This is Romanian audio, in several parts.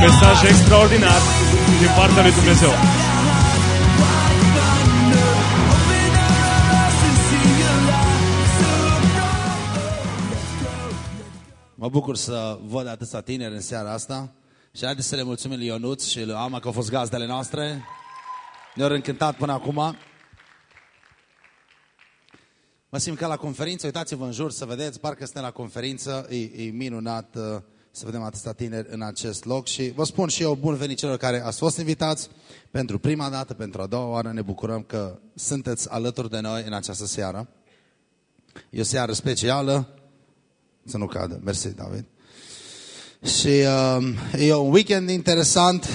mesaj extraordinar din partea lui Dumnezeu. Mă bucur să văd atâția tineri în seara asta și haideți să le mulțumim lui Ionuț și lui Ama că au fost gazdele noastre. Ne-au încântat până acum. Mă simt ca la conferință, uitați-vă în jur să vedeți, parcă suntem la conferință, e, e minunat uh, să vedem atâția tineri în acest loc și vă spun și eu bun venit celor care ați fost invitați pentru prima dată, pentru a doua oară, ne bucurăm că sunteți alături de noi în această seară. E o seară specială, să nu cadă, mersi David. Și uh, e un weekend interesant,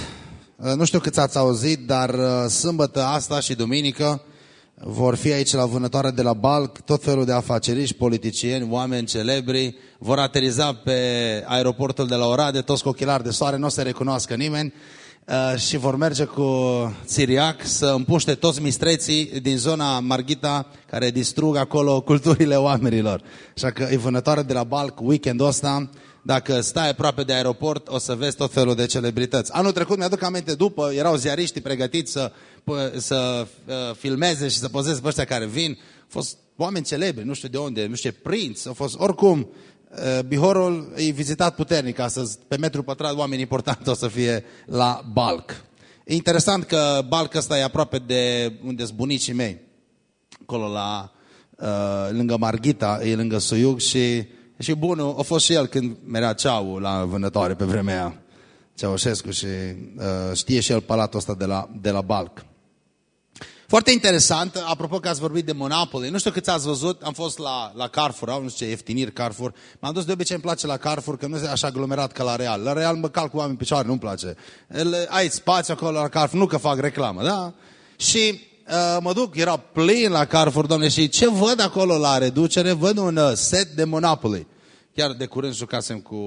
uh, nu știu câți ați auzit, dar uh, sâmbătă asta și duminică vor fi aici la vânătoare de la Balc tot felul de afaceriști, politicieni, oameni celebri, vor ateriza pe aeroportul de la Oradea, toți cu ochelari de soare, nu o să recunoască nimeni uh, și vor merge cu țiriac să împuște toți mistreții din zona Marghita care distrug acolo culturile oamenilor. Așa că e vânătoare de la Balc weekendul ăsta, dacă stai aproape de aeroport, o să vezi tot felul de celebrități. Anul trecut, mi-aduc aminte, după, erau ziariștii pregătiți să, să uh, filmeze și să pozeze pe ăștia care vin. Au fost oameni celebri, nu știu de unde, nu știu ce, prinți, au fost oricum. Uh, Bihorul e vizitat puternic astăzi, pe metru pătrat oameni importanti o să fie la Balc. E interesant că Balc ăsta e aproape de unde sunt bunicii mei, acolo la, uh, lângă Marghita, e lângă Suiug și și bunul a fost și el când merea ceau la vânătoare pe vremea aia. Ceaușescu și uh, știe și el palatul ăsta de la, de la Balc. Foarte interesant, apropo că ați vorbit de Monopoly, nu știu câți ați văzut, am fost la, la Carrefour, au nu știu ce, ieftiniri Carrefour, m-am dus de obicei, îmi place la Carrefour, că nu este așa aglomerat ca la Real. La Real mă calc cu oameni picioare, nu-mi place. Ai spațiu acolo la Carrefour, nu că fac reclamă, da? Și uh, mă duc, era plin la Carrefour, domnule, și ce văd acolo la reducere? Văd un uh, set de Monopoly. Chiar de curând jucasem cu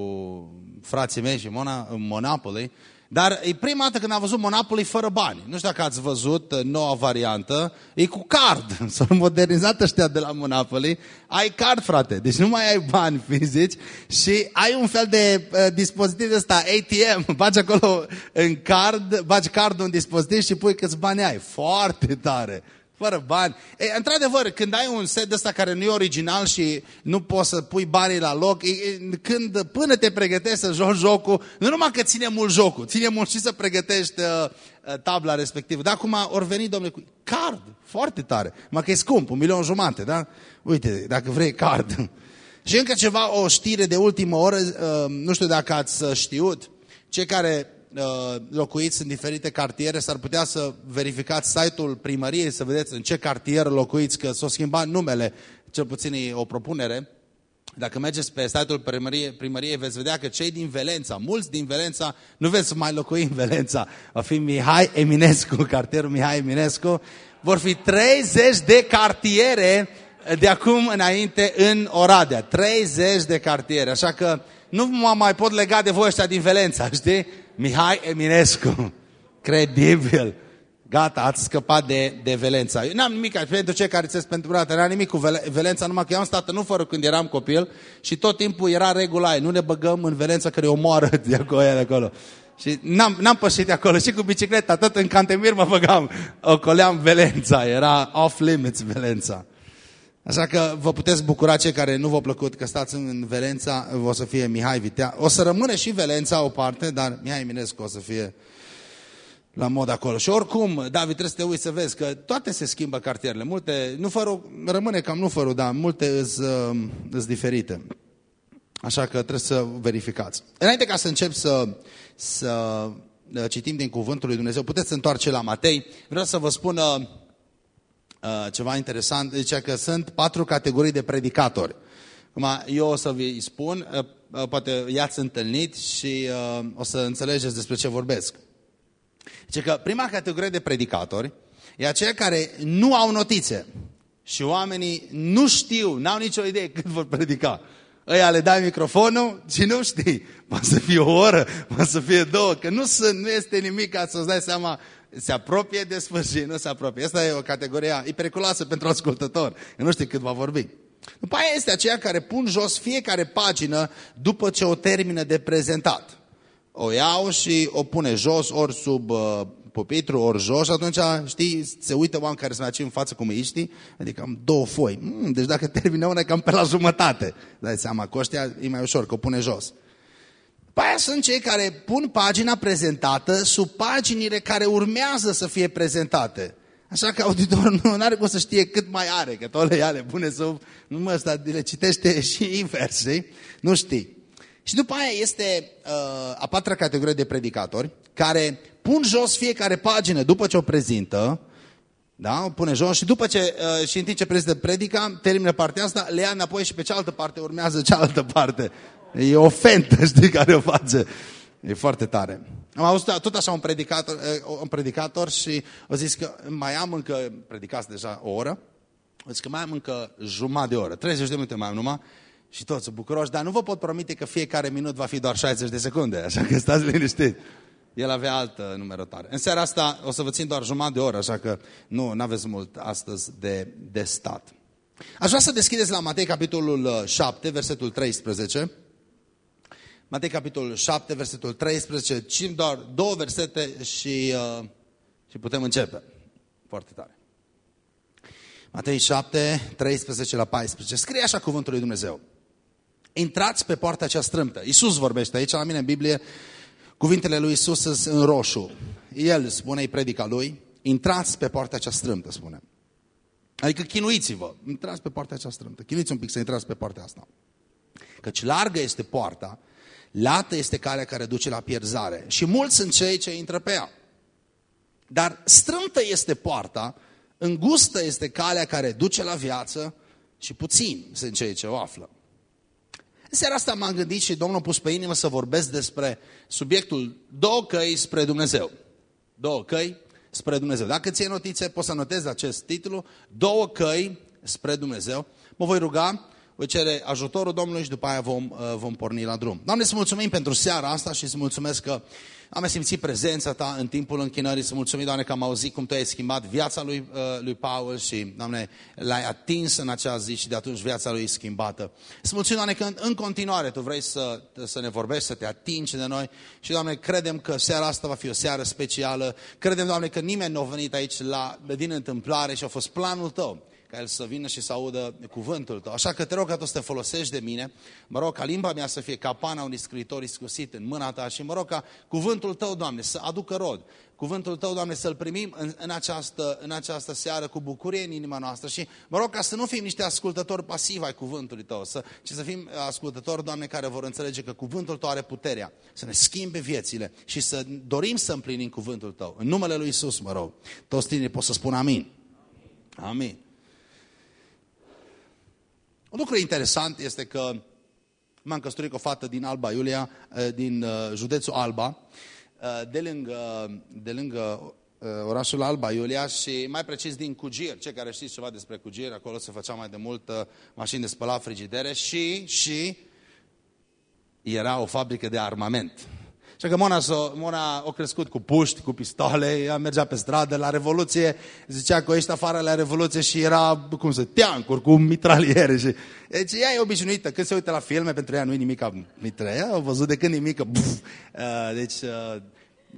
frații mei și Mona, în Monopoly. Dar e prima dată când am văzut Monopoly fără bani. Nu știu dacă ați văzut uh, noua variantă. E cu card. S-au modernizat ăștia de la Monopoly. Ai card, frate. Deci nu mai ai bani fizici și ai un fel de uh, dispozitiv ăsta, ATM. Bagi acolo în card, bagi cardul în dispozitiv și pui câți bani ai. Foarte tare. Fără bani. E, într-adevăr, când ai un set ăsta care nu e original și nu poți să pui banii la loc, e, când până te pregătești să joci jocul, nu numai că ține mult jocul, ține mult și să pregătești uh, uh tabla respectivă. Dar acum ori veni, domnule, cu card, foarte tare. Mă că e scump, un milion jumate, da? Uite, dacă vrei card. și încă ceva, o știre de ultimă oră, uh, nu știu dacă ați știut, cei care Uh, locuiți în diferite cartiere, s-ar putea să verificați site-ul primăriei, să vedeți în ce cartier locuiți, că s-au schimbat numele, cel puțin e o propunere. Dacă mergeți pe site-ul primăriei, primăriei, veți vedea că cei din Velența, mulți din Velența, nu veți mai locui în Velența. Va fi Mihai Eminescu, cartierul Mihai Eminescu. Vor fi 30 de cartiere de acum înainte în Oradea. 30 de cartiere. Așa că nu mă mai pot lega de voi ăștia din Velența, știi? Mihai Eminescu. Credibil. Gata, ați scăpat de, de Velența. Eu n-am nimic, pentru cei care ți pentru brate, n-am nimic cu Velența, numai că eu am stat în fără când eram copil și tot timpul era regula aia. Nu ne băgăm în Velența care omoară de acolo. De acolo. Și n-am pășit de acolo și cu bicicleta, tot în Cantemir mă băgam. Ocoleam Velența, era off limits Velența. Așa că vă puteți bucura cei care nu v-au plăcut că stați în Velența, o să fie Mihai Vitea. O să rămâne și Velența o parte, dar Mihai Eminescu o să fie la mod acolo. Și oricum, David, trebuie să te uiți să vezi că toate se schimbă cartierele. Multe, nu fără, rămâne cam nu fără, dar multe îs, îs diferite. Așa că trebuie să verificați. Înainte ca să încep să, să uh, citim din Cuvântul lui Dumnezeu, puteți să întoarce la Matei. Vreau să vă spun uh, Uh, ceva interesant, zice că sunt patru categorii de predicatori. Acum, eu o să vi spun, uh, uh, poate i-ați întâlnit și o să înțelegeți despre ce vorbesc. Zice că prima categorie de predicatori e aceia care nu au notițe și oamenii nu știu, n-au nicio idee cât vor predica. Ăia le dai microfonul și nu știi. Poate să fie o oră, poate să fie două, că nu, sunt, nu este nimic ca să-ți dai seama se apropie de sfârșit, nu se apropie. Asta e o categorie, e periculoasă pentru ascultător. Nu știu cât va vorbi. După aia este aceea care pun jos fiecare pagină după ce o termină de prezentat. o iau și o pune jos, ori sub uh, pupitru, ori jos și atunci, știi, se uită oameni care sunt în față cum ești, adică am două foi. Mm, deci dacă termină una, e cam pe la jumătate. Dai seama, cu ăștia e mai ușor, că o pune jos. După aia sunt cei care pun pagina prezentată sub paginile care urmează să fie prezentate. Așa că auditorul nu are cum să știe cât mai are, că toate le ale pune sub, nu mă, ăsta le citește și invers, știi? Nu știi. Și după aia este uh, a patra categorie de predicatori care pun jos fiecare pagină după ce o prezintă, da? o pune jos și după ce, uh, și în timp ce prezintă predica, termină partea asta, le ia înapoi și pe cealaltă parte urmează cealaltă parte. E o fentă, știi, care o face. E foarte tare. Am auzit tot așa un predicator, uh, un predicator și au zis că mai am încă, predicați deja o oră, au zis că mai am încă jumătate de oră, 30 de minute mai am numai, și toți sunt bucuroși, dar nu vă pot promite că fiecare minut va fi doar 60 de secunde, așa că stați liniștit. El avea altă numerotare. În seara asta o să vă țin doar jumătate de oră, așa că nu aveți mult astăzi de, de stat. Aș vrea să deschideți la Matei, capitolul 7, versetul 13. Matei, capitolul 7, versetul 13. Cim doar două versete și, uh, și putem începe. Foarte tare. Matei 7, 13 la 14. Scrie așa cuvântul lui Dumnezeu intrați pe poarta cea strâmtă. Iisus vorbește aici, la mine în Biblie, cuvintele lui Iisus sunt în roșu. El spune, îi predica lui, intrați pe poarta cea strâmtă, spune. Adică chinuiți-vă, intrați pe poarta cea strâmtă, chinuiți un pic să intrați pe poarta asta. Căci largă este poarta, lată este calea care duce la pierzare și mulți sunt cei ce intră pe ea. Dar strâmtă este poarta, îngustă este calea care duce la viață și puțini sunt cei ce o află. În seara asta m-am gândit și Domnul a pus pe inimă să vorbesc despre subiectul două căi spre Dumnezeu. Două căi spre Dumnezeu. Dacă ți notițe, poți să notezi acest titlu, două căi spre Dumnezeu. Mă voi ruga, voi cere ajutorul Domnului și după aia vom, uh, vom porni la drum. Doamne, să mulțumim pentru seara asta și să mulțumesc că am simțit prezența Ta în timpul închinării. Să mulțumim, Doamne, că am auzit cum Tu ai schimbat viața lui, uh, lui Paul și, Doamne, l-ai atins în acea zi și de atunci viața lui e schimbată. Să mulțumim, Doamne, că în, în continuare Tu vrei să, să ne vorbești, să te atingi de noi și, Doamne, credem că seara asta va fi o seară specială. Credem, Doamne, că nimeni nu a venit aici la, din întâmplare și a fost planul Tău ca El să vină și să audă cuvântul Tău. Așa că te rog ca Tu să te folosești de mine, mă rog ca limba mea să fie capana unui scriitor iscusit în mâna Ta și mă rog ca cuvântul Tău, Doamne, să aducă rod. Cuvântul Tău, Doamne, să-L primim în, în, această, în această seară cu bucurie în inima noastră și mă rog ca să nu fim niște ascultători pasivi ai cuvântului Tău, să, ci să fim ascultători, Doamne, care vor înțelege că cuvântul Tău are puterea să ne schimbe viețile și să dorim să împlinim cuvântul Tău. În numele Lui Isus, mă rog, toți tinerii pot să spun amin. Amin. Un lucru interesant este că m-am căsătorit cu o fată din Alba Iulia, eh, din eh, județul Alba, eh, de lângă, de lângă orașul Alba Iulia și mai precis din Cugir. Cei care știți ceva despre Cugir, acolo se făcea mai de mult mașini de spălat frigidere și, și era o fabrică de armament. Și că Mona, Mona a crescut cu puști, cu pistole, ea mergea pe stradă la Revoluție, zicea că ești afară la Revoluție și era, cum să, teancuri cu mitraliere. Și... Deci ea e obișnuită, când se uită la filme, pentru ea nu e nimic mitraie, au văzut de când nimic, buf. Uh, deci, uh,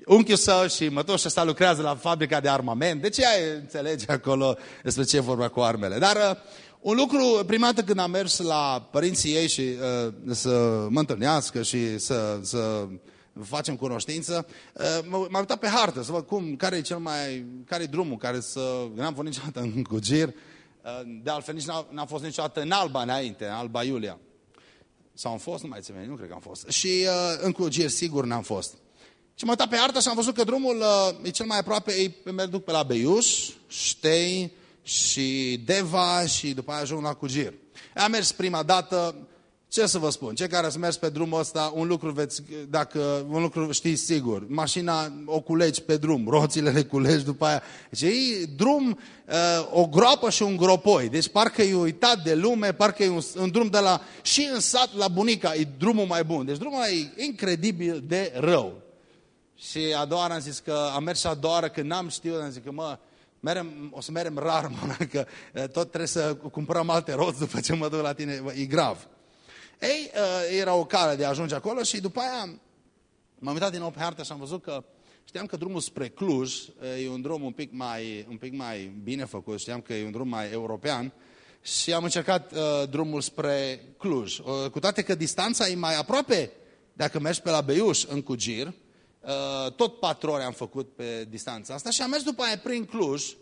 unchiul său și mătoșa sa lucrează la fabrica de armament, deci ea înțelege acolo despre ce e vorba cu armele. Dar uh, un lucru, prima dată când am mers la părinții ei și uh, să mă întâlnească și să, să facem cunoștință, uh, m-am uitat pe hartă să văd cum, care e cel mai, care e drumul care să, n-am fost niciodată în Cugir, uh, de altfel nici n-am fost niciodată în Alba înainte, în Alba Iulia. Sau am fost, nu mai țin nu cred că am fost. Și uh, în Cugir sigur n-am fost. Și m-am uitat pe hartă și am văzut că drumul e cel mai aproape, ei merg duc pe la Beiuș, Ștei și Deva și după aia ajung la Cugir. Am mers prima dată, ce să vă spun? Cei care ați mers pe drumul ăsta, un lucru veți, dacă un lucru știți sigur, mașina o culegi pe drum, roțile le culegi după aia. Deci e drum, uh, o groapă și un gropoi. Deci parcă e uitat de lume, parcă e un, un drum de la, și în sat la bunica, e drumul mai bun. Deci drumul e incredibil de rău. Și a doua oară am zis că am mers și a doua oară când n-am știut, am zis că mă, merem, o să merem rar, mă, că uh, tot trebuie să cumpărăm alte roți după ce mă duc la tine, e grav. Ei, uh, era o cale de a ajunge acolo și după aia M-am uitat din nou pe hartă și am văzut că știam că drumul spre Cluj e un drum un pic mai, un pic mai bine făcut, știam că e un drum mai european și am încercat uh, drumul spre Cluj. Uh, cu toate că distanța e mai aproape dacă mergi pe la Beiuș în Cugir, uh, tot patru ore am făcut pe distanța asta și am mers după aia prin Cluj,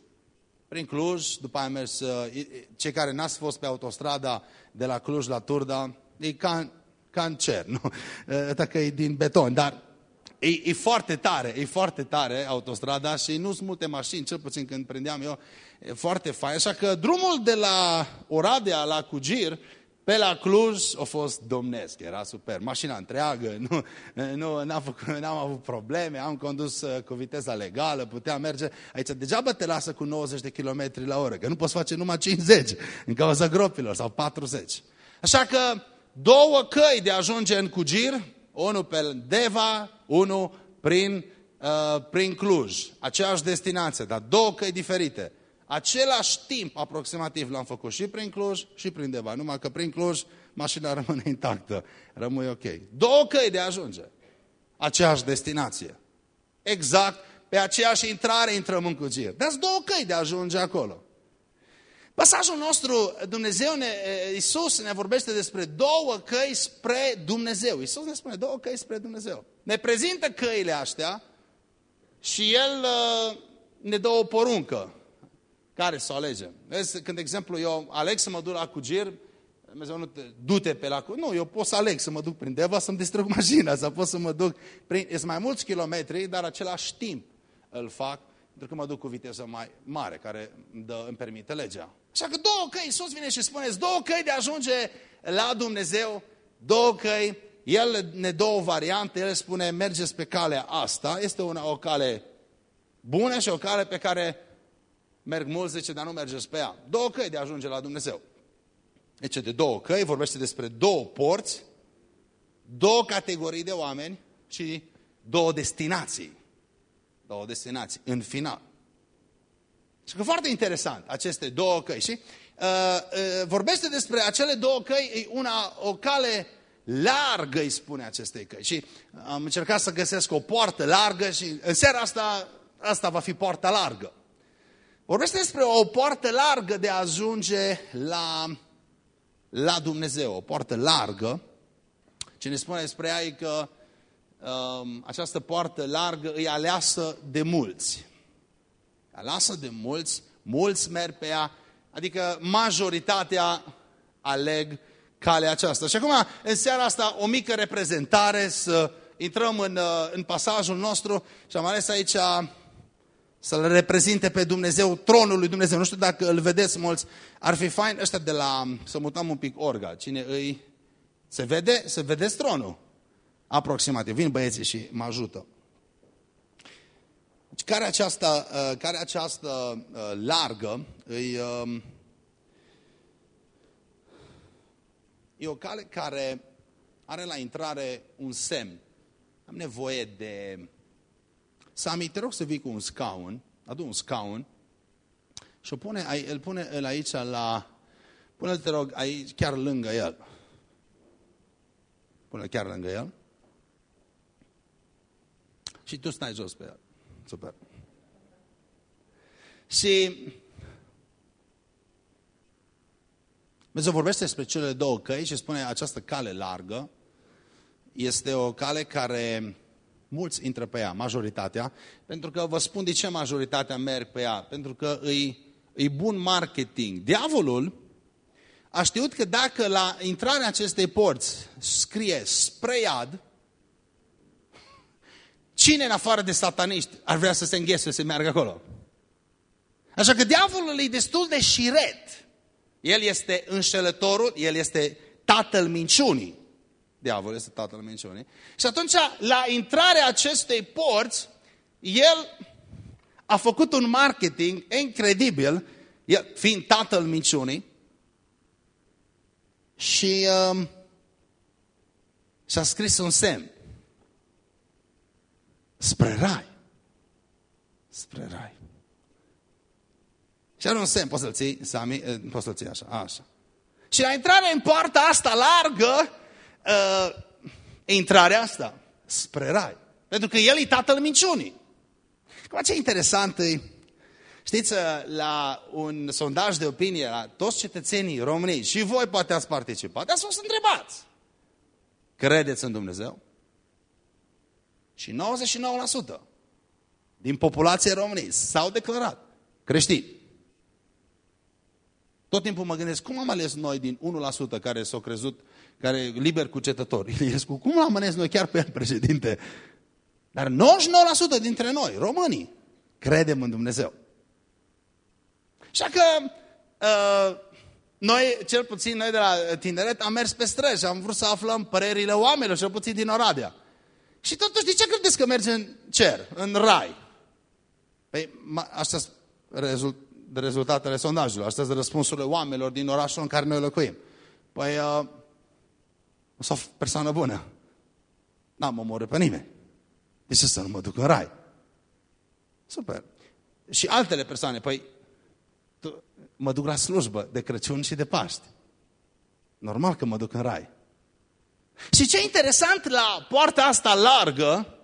prin Cluj, după aia am mers, uh, cei care n-ați fost pe autostrada de la Cluj la Turda, e ca, ca în cer, nu? Uh, dacă e din beton, dar e, e foarte tare, e foarte tare autostrada și nu sunt multe mașini, cel puțin când prindeam eu, e foarte fain. Așa că drumul de la Oradea la Cugir, pe la Cluj a fost domnesc, era super. Mașina întreagă, nu, nu, n-am, făcut, n-am avut probleme, am condus uh, cu viteza legală, puteam merge. Aici degeaba te lasă cu 90 de km la oră, că nu poți face numai 50 în cauza gropilor sau 40. Așa că două căi de a ajunge în Cugir, unul pe Deva, unul prin, uh, prin Cluj. Aceeași destinație, dar două căi diferite. Același timp aproximativ l-am făcut și prin Cluj și prin Deva. Numai că prin Cluj mașina rămâne intactă. Rămâne ok. Două căi de a ajunge. Aceeași destinație. Exact pe aceeași intrare intrăm în Cugir. Dar două căi de a ajunge acolo. Pasajul nostru, Dumnezeu, ne, Iisus ne vorbește despre două căi spre Dumnezeu. Iisus ne spune două căi spre Dumnezeu. Ne prezintă căile astea și El uh, ne dă o poruncă care să o alegem. Vezi, când, de exemplu, eu aleg să mă duc la Cugir, Dumnezeu nu te du-te pe la Nu, eu pot să aleg să mă duc prin Deva, să-mi distrug mașina, sau pot să mă duc prin... Sunt mai mulți kilometri, dar același timp îl fac, pentru că mă duc cu viteză mai mare, care îmi, dă, îmi permite legea. Așa că două căi, Iisus vine și spune, două căi de a ajunge la Dumnezeu, două căi, El ne dă o variantă, El spune, mergeți pe calea asta, este una, o cale bună și o cale pe care merg mulți, zice, dar nu mergeți pe ea. Două căi de a ajunge la Dumnezeu. Deci de două căi, vorbește despre două porți, două categorii de oameni și două destinații. Două destinații, în final. Și că foarte interesant, aceste două căi. Și uh, uh, vorbește despre acele două căi, una, o cale largă, îi spune acestei căi. Și am încercat să găsesc o poartă largă și în seara asta, asta va fi poarta largă. Vorbește despre o poartă largă de a ajunge la, la Dumnezeu, o poartă largă. Ce ne spune despre ea e că um, această poartă largă îi aleasă de mulți. Aleasă de mulți, mulți merg pe ea, adică majoritatea aleg calea aceasta. Și acum, în seara asta, o mică reprezentare, să intrăm în, uh, în pasajul nostru și am ales aici să-L reprezinte pe Dumnezeu, tronul lui Dumnezeu. Nu știu dacă îl vedeți mulți. Ar fi fain ăștia de la, să mutăm un pic orga. Cine îi... Se vede? Se vedeți tronul? Aproximativ. Vin băieții și mă ajută. Deci, care această, uh, care această uh, largă îi, um, e o cale care are la intrare un semn. Am nevoie de Sami, te rog să vii cu un scaun, adu un scaun și o pune, îl pune el aici la... Pune-l, te rog, aici, chiar lângă el. Pune-l chiar lângă el. Și tu stai jos pe el. Super. Și Dumnezeu vorbește despre cele două căi și spune această cale largă este o cale care Mulți intră pe ea, majoritatea, pentru că vă spun de ce majoritatea merg pe ea, pentru că îi, îi bun marketing. Diavolul a știut că dacă la intrarea acestei porți scrie spre iad, cine în afară de sataniști ar vrea să se înghese să meargă acolo? Așa că diavolul e destul de șiret. El este înșelătorul, el este tatăl minciunii. Diavol este tatăl minciunii. Și atunci, la intrarea acestei porți, el a făcut un marketing incredibil, el, fiind tatăl minciunii, și um, și-a scris un semn. Spre rai. Spre rai. Și are un semn, poți să-l ții, Sami, eh, poți să-l ții așa, așa. Și la intrarea în poarta asta largă, uh, intrarea asta spre rai. Pentru că el e tatăl minciunii. Cum ce interesant e, știți, la un sondaj de opinie la toți cetățenii români, și voi poate ați participat, ați fost întrebați. Credeți în Dumnezeu? Și 99% din populația României s-au declarat creștini. Tot timpul mă gândesc, cum am ales noi din 1% care s-au crezut, care liber cucetători, Iliescu, cum am ales noi chiar pe el președinte? Dar 99% dintre noi, românii, credem în Dumnezeu. Așa că uh, noi, cel puțin noi de la tineret, am mers pe străzi și am vrut să aflăm părerile oamenilor, cel puțin din Oradea. Și totuși, de ce credeți că merge în cer, în rai? Păi, astea sunt rezult, rezultatele sondajelor, astea sunt răspunsurile oamenilor din orașul în care noi locuim. Păi, uh, o persoană bună. N-am omorât pe nimeni. De ce să nu mă duc în rai? Super. Și altele persoane, păi, tu, mă duc la slujbă de Crăciun și de Paști. Normal că mă duc în rai. Și ce interesant la poarta asta largă,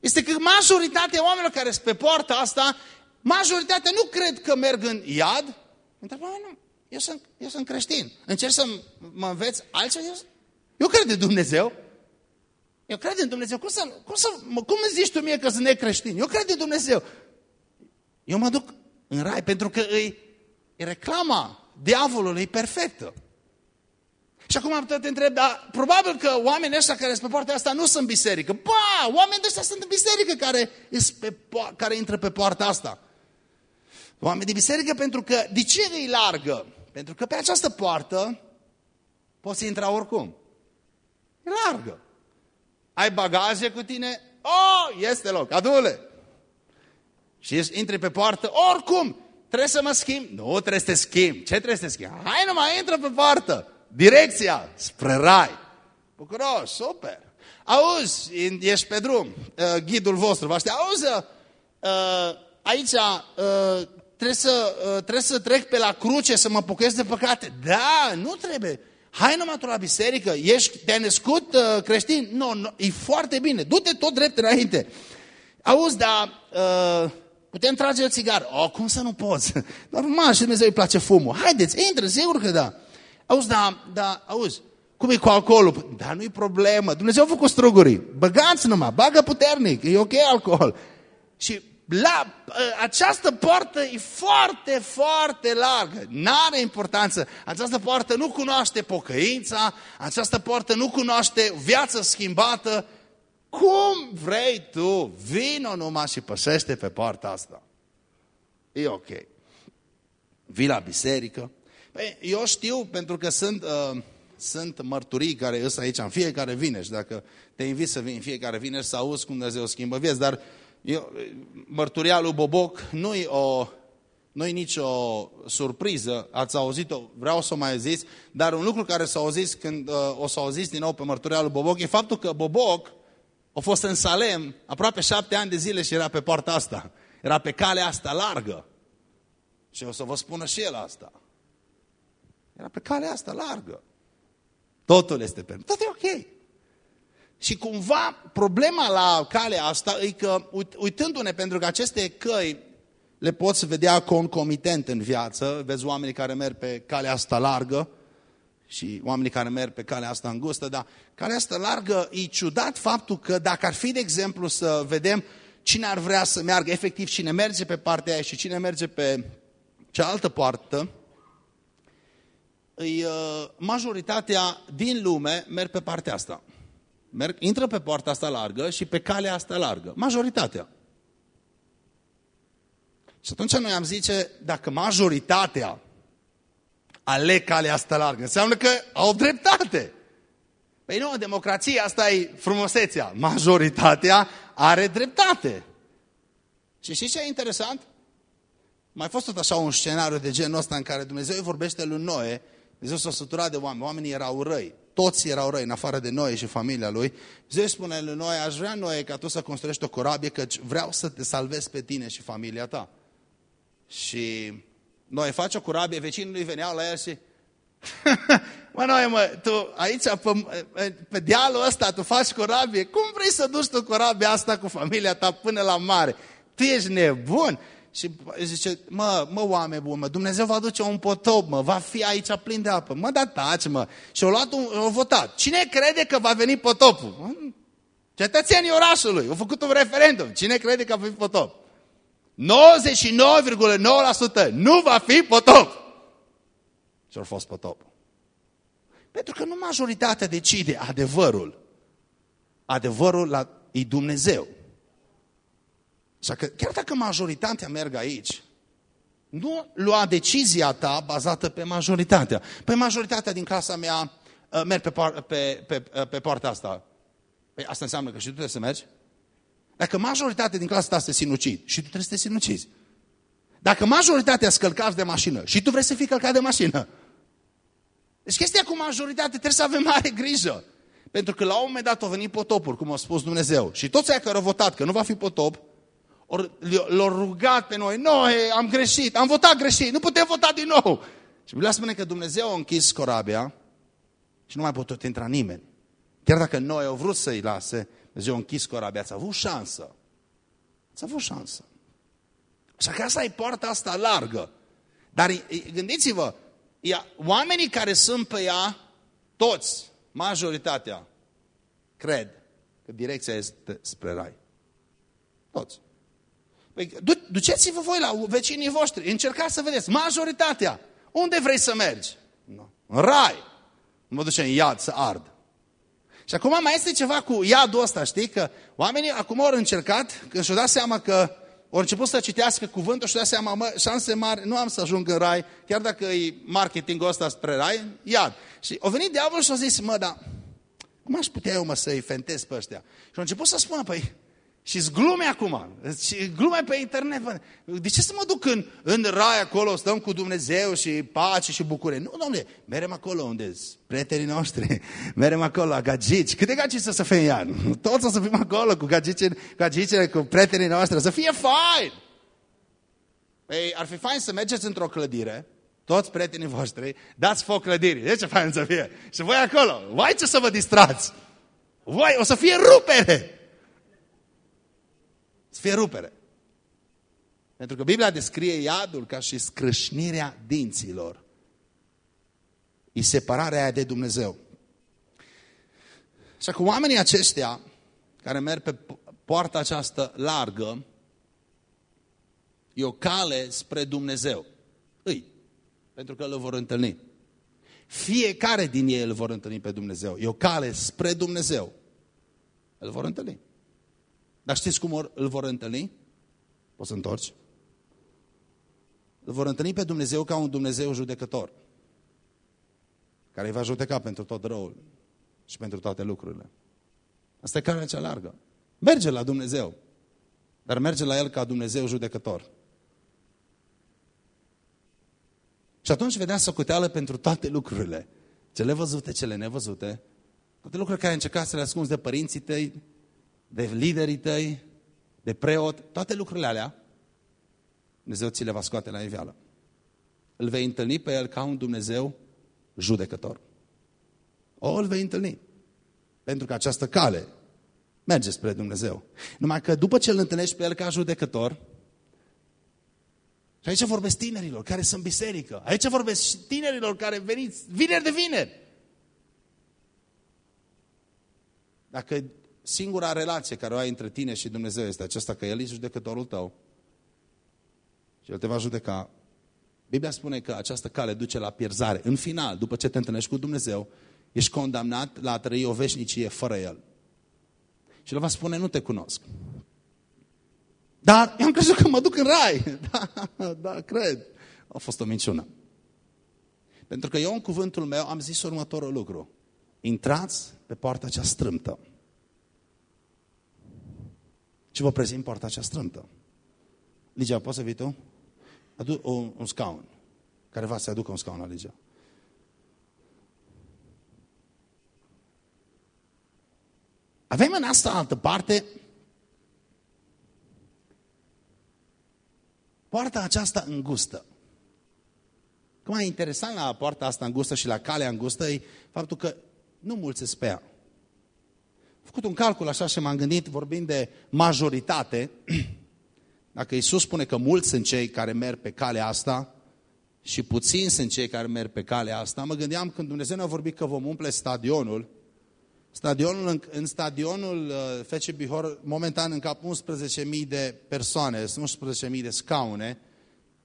este că majoritatea oamenilor care sunt pe poarta asta, majoritatea nu cred că merg în iad. Întreabă, nu, eu sunt, eu sunt creștin. Încerc să mă înveți altceva? Eu, eu cred în Dumnezeu. Eu cred în Dumnezeu. Cum, să, cum, să, cum îmi zici tu mie că sunt necreștin? Eu cred în Dumnezeu. Eu mă duc în rai pentru că îi, e reclama diavolului e perfectă. Și acum te întreb, dar probabil că oamenii ăștia care sunt pe partea asta nu sunt biserică. Ba, oamenii ăștia sunt în biserică care, pe, care intră pe poarta asta. Oameni de biserică pentru că, de ce e largă? Pentru că pe această poartă poți intra oricum. E largă. Ai bagaje cu tine? Oh, este loc, adule. Și intri pe poartă, oricum, trebuie să mă schimb. Nu, trebuie să te schimb. Ce trebuie să te schimb? Hai numai, intră pe poartă. Direcția spre rai. Bucuros, super. Auzi, ești pe drum, uh, ghidul vostru vă aștept. Auzi, uh, aici uh, trebuie, să, trebuie să trec pe la cruce să mă pochez de păcate. Da, nu trebuie. Hai numai tu la biserică, ești, te-ai născut creștin? Nu, no, e foarte bine, du-te tot drept înainte. Auzi, dar uh, putem trage o țigară? Oh, cum să nu poți? Normal, și Dumnezeu îi place fumul. Haideți, intră, sigur că da. Auzi, da, da, auzi, cum e cu alcoolul? Dar nu-i problemă. Dumnezeu a făcut strugurii. Băgați numai, bagă puternic, e ok alcool. Și la ă, această poartă e foarte, foarte largă. N-are importanță. Această poartă nu cunoaște pocăința, această poartă nu cunoaște viață schimbată. Cum vrei tu? Vino numai și pășește pe poarta asta. E ok. Vii la biserică, Păi, eu știu, pentru că sunt, uh, sunt mărturii care sunt aici în fiecare vineri și dacă te invit să vii în fiecare vineri să auzi cum Dumnezeu schimbă vieți, dar eu, mărturia lui Boboc nu e o, nu nicio surpriză, ați auzit-o, vreau să o mai zis, dar un lucru care s-a auzit când uh, o să auziți din nou pe mărturia lui Boboc e faptul că Boboc a fost în Salem aproape șapte ani de zile și era pe poarta asta. Era pe calea asta largă. Și o să vă spună și el asta. Era pe calea asta largă. Totul este pentru. Tot e ok. Și cumva problema la calea asta e că, uitându-ne, pentru că aceste căi le poți vedea concomitent în viață, vezi oamenii care merg pe calea asta largă și oamenii care merg pe calea asta îngustă, dar calea asta largă e ciudat faptul că dacă ar fi, de exemplu, să vedem cine ar vrea să meargă, efectiv cine merge pe partea aia și cine merge pe cealaltă poartă, îi, uh, majoritatea din lume merg pe partea asta. Merg, intră pe poarta asta largă și pe calea asta largă. Majoritatea. Și atunci noi am zice, dacă majoritatea aleg calea asta largă, înseamnă că au dreptate. Păi nu, democrația asta e frumusețea. Majoritatea are dreptate. Și știți ce e interesant? Mai fost tot așa un scenariu de genul ăsta în care Dumnezeu îi vorbește lui Noe Dumnezeu s-a săturat de oameni, oamenii erau răi, toți erau răi, în afară de noi și familia lui. Dumnezeu spune lui noi, aș vrea noi ca tu să construiești o corabie, căci vreau să te salvezi pe tine și familia ta. Și noi face o corabie, vecinii lui veneau la el și Mă, noi, mă, tu aici, pe, pe dealul ăsta, tu faci corabie. Cum vrei să duci tu corabia asta cu familia ta până la mare? Tu ești nebun? Și zice, mă, mă, oameni buni, mă, Dumnezeu va duce un potop, mă, va fi aici plin de apă. Mă, da, taci, mă. Și au luat un, au votat. Cine crede că va veni potopul? Cetățenii orașului au făcut un referendum. Cine crede că va fi potop? 99,9% nu va fi potop. Și a fost potop. Pentru că nu majoritatea decide adevărul. Adevărul la, e Dumnezeu. Așa că chiar dacă majoritatea merg aici, nu lua decizia ta bazată pe majoritatea. Păi majoritatea din clasa mea uh, merg pe, pe, pe, uh, pe poarta asta. Păi asta înseamnă că și tu trebuie să mergi? Dacă majoritatea din clasa ta se sinucid și tu trebuie să te sinucizi. Dacă majoritatea scălcați de mașină și tu vrei să fii călcat de mașină. Deci chestia cu majoritatea trebuie să avem mare grijă. Pentru că la un moment dat au venit potopuri, cum a spus Dumnezeu. Și toți aia care au votat că nu va fi potop, l-au rugat pe noi. Noi am greșit, am votat greșit, nu putem vota din nou. Și Biblia spune că Dumnezeu a închis corabia și nu mai putut intra nimeni. Chiar dacă noi au vrut să-i lase, Dumnezeu a închis corabia, ați avut șansă. Ați avut șansă. Așa că asta e poarta asta largă. Dar gândiți-vă, oamenii care sunt pe ea, toți, majoritatea, cred că direcția este spre rai. Toți. Păi, duceți-vă voi la vecinii voștri, încercați să vedeți, majoritatea, unde vrei să mergi? No. În rai. Nu mă duce în iad să ard. Și acum mai este ceva cu iadul ăsta, știi? Că oamenii acum au încercat, când și-au dat seama că au început să citească cuvântul și-au dat seama, mă, șanse mari, nu am să ajung în rai, chiar dacă e marketingul ăsta spre rai, iad. Și au venit diavolul și au zis, mă, dar cum aș putea eu, mă, să-i fentez pe ăștia? Și au început să spună, păi, și glume acum, și glume pe internet. De ce să mă duc în, în rai acolo, stăm cu Dumnezeu și pace și bucurie? Nu, domnule, merem acolo unde prietenii noștri, merem acolo la gagici. Câte gagici să fie iar? Toți o să fim acolo cu gagicile, gagicile cu prietenii noștri, să fie fain! Păi, ar fi fain să mergeți într-o clădire, toți prietenii voștri, dați foc clădirii. De ce fain să fie? Și voi acolo, vai ce să vă distrați! Voi, o să fie rupere! Să fie rupere. Pentru că Biblia descrie iadul ca și scrâșnirea dinților. E separarea aia de Dumnezeu. Așa că oamenii aceștia care merg pe poarta aceasta largă, e o cale spre Dumnezeu. Îi, pentru că îl vor întâlni. Fiecare din ei îl vor întâlni pe Dumnezeu. E o cale spre Dumnezeu. Îl vor întâlni. Dar știți cum îl vor întâlni? Poți să întorci? Îl vor întâlni pe Dumnezeu ca un Dumnezeu judecător. Care îi va judeca pentru tot răul și pentru toate lucrurile. Asta e calea cea largă. Merge la Dumnezeu. Dar merge la El ca Dumnezeu judecător. Și atunci vedea socoteală pentru toate lucrurile. Cele văzute, cele nevăzute. Toate lucrurile care ai încercat să le ascunzi de părinții tăi, de liderii tăi, de preot, toate lucrurile alea, Dumnezeu ți le va scoate la iveală. Îl vei întâlni pe El ca un Dumnezeu judecător. O, îl vei întâlni. Pentru că această cale merge spre Dumnezeu. Numai că după ce îl întâlnești pe El ca judecător, și aici vorbesc tinerilor care sunt biserică. Aici vorbesc tinerilor care veniți vineri de vineri. Dacă singura relație care o ai între tine și Dumnezeu este aceasta că El e judecătorul tău și El te va judeca. Biblia spune că această cale duce la pierzare. În final, după ce te întâlnești cu Dumnezeu, ești condamnat la a trăi o veșnicie fără El. Și El va spune, nu te cunosc. Dar eu am crezut că mă duc în rai. Da, da, cred. A fost o minciună. Pentru că eu în cuvântul meu am zis următorul lucru. Intrați pe poarta cea strâmtă și vă prezint poarta cea strâmtă. Ligia, poți să vii tu? Adu un, un scaun. Care va să aducă un scaun la Ligia. Avem în asta altă parte poarta aceasta îngustă. Cum e interesant la poarta asta îngustă și la calea îngustă e faptul că nu mulți se pe ea. Am făcut un calcul așa și m-am gândit, vorbind de majoritate, dacă Iisus spune că mulți sunt cei care merg pe calea asta și puțini sunt cei care merg pe calea asta, mă gândeam când Dumnezeu ne-a vorbit că vom umple stadionul, stadionul în, în stadionul uh, FC Bihor, momentan în cap 11.000 de persoane, 11.000 de scaune,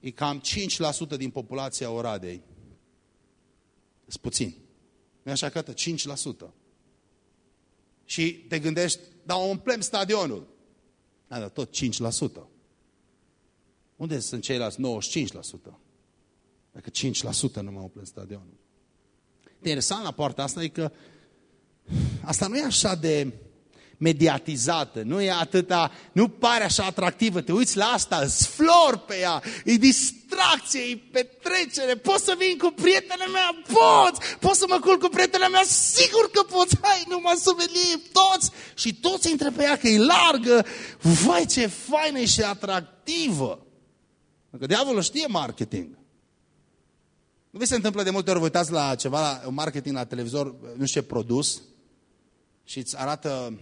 e cam 5% din populația Oradei. Sunt puțini. Nu așa că 5%. Și te gândești, dar umplem stadionul. Da, dar tot 5%. Unde sunt ceilalți 95%? Dacă 5% nu mă umplem stadionul. Interesant la poarta asta e că asta nu e așa de mediatizată, nu e atâta, nu pare așa atractivă, te uiți la asta, îți flor pe ea, e distracție, e petrecere, poți să vin cu prietena mea, poți, poți să mă culc cu prietena mea, sigur că poți, hai, nu mă suveli, toți, și toți intră pe ea, că e largă, vai ce faină și atractivă. Că diavolul știe marketing. Nu vi se întâmplă de multe ori, vă uitați la ceva, la marketing la televizor, nu știu ce produs, și îți arată,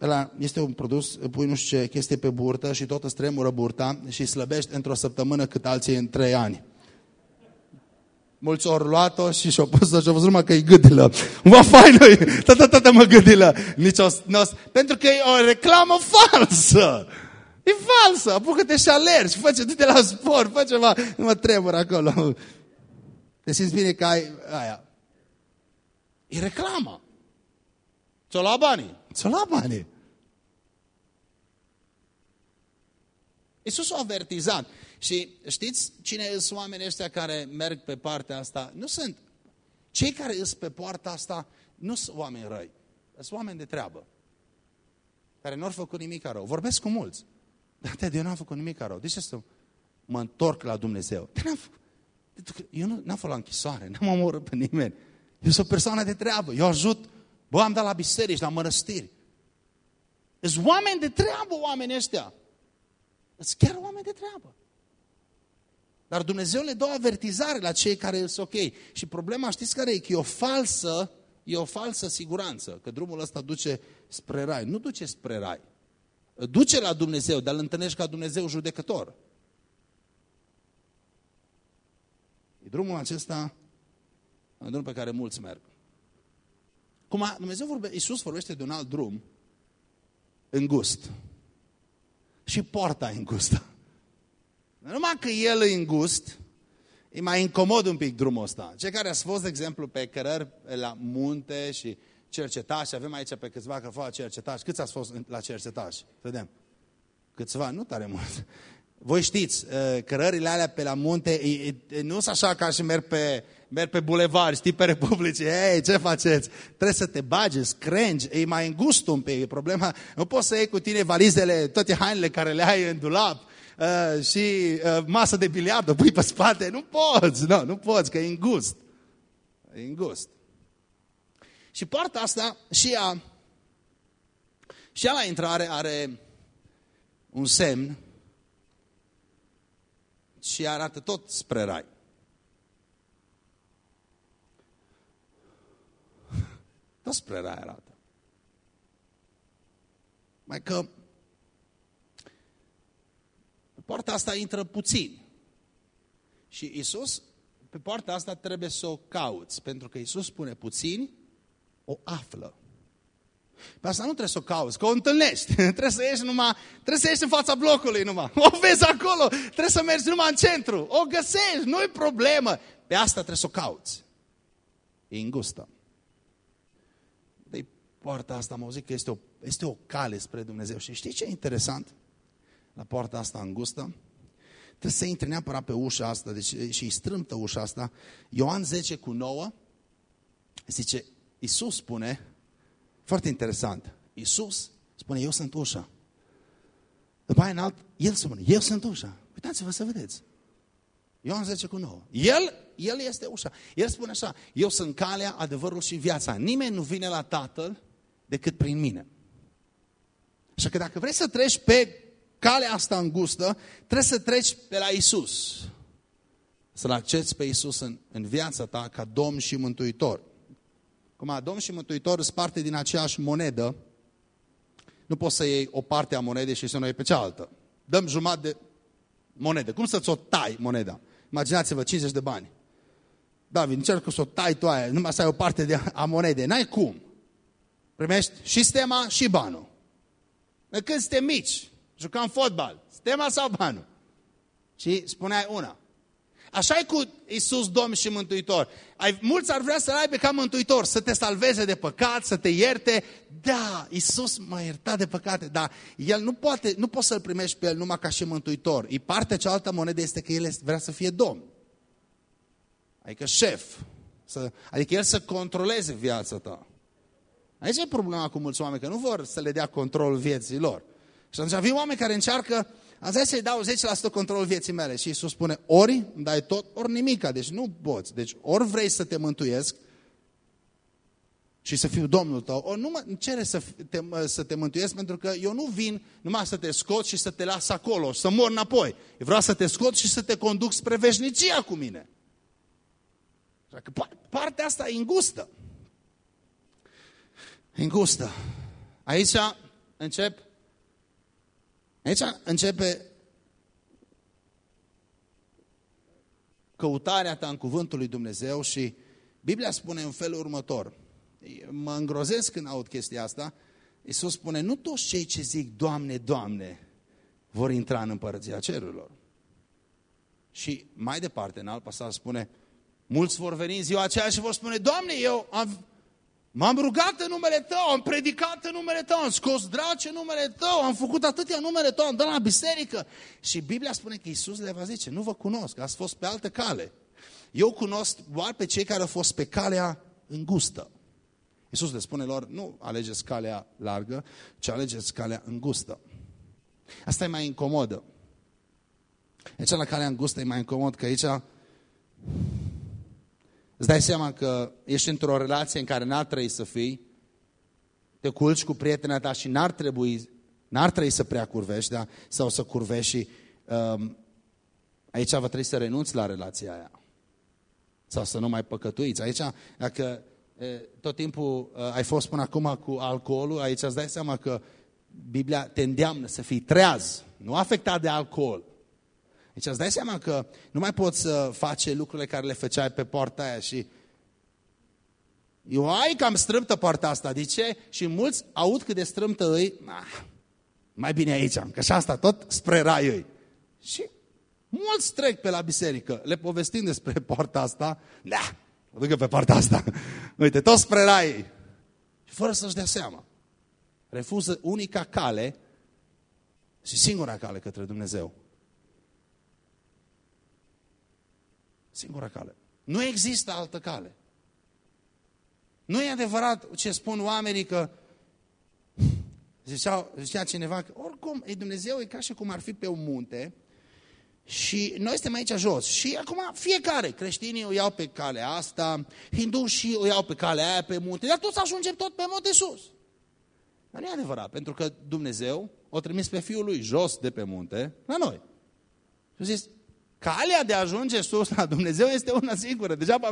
ăla este un produs, pui nu știu ce chestie pe burtă și tot îți tremură burta și slăbești într-o săptămână cât alții în trei ani. Mulți ori luat-o și și-o pus-o și-o văzut numai că e gâdilă. Mă, faină, tata, tata, mă gâdilă. Nici o, o, pentru că e o reclamă falsă. E falsă. Apucă-te și alergi, fă ce, du-te la sport, fă ceva. Nu mă tremur acolo. Te simți bine că ai aia. E reclamă. Ți-o lua banii. Ți-o lua banii. Iisus a avertizat. Și știți cine sunt oamenii ăștia care merg pe partea asta? Nu sunt. Cei care sunt pe poarta asta nu sunt oameni răi. Sunt oameni de treabă. Care nu au făcut nimic rău. Vorbesc cu mulți. Dar eu n-am făcut nimic rău. De ce să mă întorc la Dumnezeu? Eu nu am fost la închisoare, n-am omorât pe nimeni. Eu sunt o persoană de treabă. Eu ajut Bă, am dat la biserici, la mănăstiri. Sunt oameni de treabă, oamenii ăștia. Sunt chiar oameni de treabă. Dar Dumnezeu le dă o avertizare la cei care sunt ok. Și problema, știți care e? Că e o falsă, e o falsă siguranță. Că drumul ăsta duce spre rai. Nu duce spre rai. Duce la Dumnezeu, dar îl întâlnești ca Dumnezeu judecător. E drumul acesta, un drum pe care mulți merg. Cum Dumnezeu vorbe, Iisus vorbește de un alt drum îngust. Și poarta îngustă. Numai că el e îngust, e mai incomod un pic drumul ăsta. Cei care ați fost, de exemplu, pe cărări la munte și cercetași, avem aici pe câțiva că fac cercetași. Câți ați fost la cercetași? Vedem. Câțiva, nu tare mult. Voi știți, uh, cărările alea pe la munte nu sunt așa ca și merg pe merg pe bulevard, știi, pe Republice, ei, ce faceți? Trebuie să te bagi, screngi, e mai îngust un pic, problema, nu poți să iei cu tine valizele, toate hainele care le ai în dulap uh, și uh, masă de biliardă, pui pe spate, nu poți, nu, nu poți, că e îngust. E îngust. Și poarta asta și ea, și ea la intrare are un semn și arată tot spre rai. Tot spre rai arată. Mai că pe poarta asta intră puțin. Și Isus, pe poarta asta trebuie să o cauți, pentru că Isus spune puțini, o află. Pe asta nu trebuie să o cauți, că o întâlnești. trebuie să ieși numai, trebuie să ieși în fața blocului numai. O vezi acolo, trebuie să mergi numai în centru. O găsești, nu-i problemă. Pe asta trebuie să o cauți. E îngustă poarta asta am auzit că este o, este o cale spre Dumnezeu. Și știi ce e interesant? La poarta asta îngustă, trebuie să intri neapărat pe ușa asta, deci și îi strâmtă ușa asta. Ioan 10 cu 9, zice, Iisus spune, foarte interesant, Iisus spune, eu sunt ușa. După aia înalt, El spune, eu sunt ușa. Uitați-vă să vedeți. Ioan 10 cu 9. El, el este ușa. El spune așa, eu sunt calea, adevărul și viața. Nimeni nu vine la Tatăl decât prin mine. Așa că dacă vrei să treci pe calea asta îngustă, trebuie să treci pe la Isus. să-L accepti pe Iisus în, în viața ta ca Domn și Mântuitor. Cum Domn și Mântuitor sunt parte din aceeași monedă, nu poți să iei o parte a monedei și să nu iei pe cealaltă. Dăm jumătate de monedă. Cum să-ți o tai moneda? Imaginați-vă 50 de bani. David, încercă să o tai tu aia, numai să ai o parte de a monedei. N-ai cum. Primești și stema și banul. De când suntem mici, jucam fotbal, stema sau banul? Și spuneai una. Așa e cu Isus Domn și Mântuitor. Ai, mulți ar vrea să-L aibă ca Mântuitor, să te salveze de păcat, să te ierte. Da, Isus m-a iertat de păcate, dar El nu poate, nu poți să-L primești pe El numai ca și Mântuitor. E partea cealaltă monedă este că El vrea să fie Domn. Adică șef. Să, adică El să controleze viața ta. Aici e problema cu mulți oameni, că nu vor să le dea control vieții lor. Și atunci vin oameni care încearcă Azi hai să-i dau 10% control vieții mele. Și Iisus spune, ori îmi dai tot, ori nimica. Deci nu poți. Deci ori vrei să te mântuiesc și să fiu Domnul tău, ori nu mă cere să te, să te mântuiesc pentru că eu nu vin numai să te scot și să te las acolo, să mor înapoi. Eu vreau să te scot și să te conduc spre veșnicia cu mine. Așa că partea asta e îngustă. Îngustă. Aici încep Aici începe căutarea ta în cuvântul lui Dumnezeu și Biblia spune în felul următor. Mă îngrozesc când aud chestia asta. Iisus spune, nu toți cei ce zic, Doamne, Doamne, vor intra în împărăția cerurilor. Și mai departe, în alt pasaj spune, mulți vor veni în ziua aceea și vor spune, Doamne, eu am, M-am rugat în numele Tău, am predicat în numele Tău, am scos drace în numele Tău, am făcut atâtea în numele Tău, am dat la biserică. Și Biblia spune că Iisus le va zice, nu vă cunosc, ați fost pe altă cale. Eu cunosc doar pe cei care au fost pe calea îngustă. Iisus le spune lor, nu alegeți calea largă, ci alegeți calea îngustă. Asta e mai incomodă. Aici la calea îngustă e mai incomod, că aici Îți dai seama că ești într-o relație în care n-ar trebui să fii, te culci cu prietena ta și n-ar trebui, n-ar trebui să prea curvești, da? sau să curvești și um, aici va trebui să renunți la relația aia. Sau să nu mai păcătuiți. Aici, dacă e, tot timpul e, ai fost până acum cu alcoolul, aici îți dai seama că Biblia te îndeamnă să fii treaz, nu afectat de alcool. Deci îți dai seama că nu mai poți să faci lucrurile care le făceai pe poarta aia și eu ai cam strâmtă poarta asta, de ce? Și mulți aud cât de strâmtă îi, ah, mai bine aici, că și asta tot spre raiul. Și mulți trec pe la biserică, le povestim despre poarta asta, da, o ducă pe poarta asta, uite, tot spre rai. Și fără să-și dea seama. Refuză unica cale și singura cale către Dumnezeu. Singura cale. Nu există altă cale. Nu e adevărat ce spun oamenii că zicea, zicea cineva că oricum, e Dumnezeu e ca și cum ar fi pe un munte și noi suntem aici jos. Și acum fiecare, creștinii o iau pe calea asta, hindușii o iau pe calea aia pe munte, dar toți ajungem tot pe munte sus. Dar nu e adevărat, pentru că Dumnezeu o trimis pe Fiul Lui jos de pe munte la noi. Și zis, Calea de a ajunge sus la Dumnezeu este una singură. Degeaba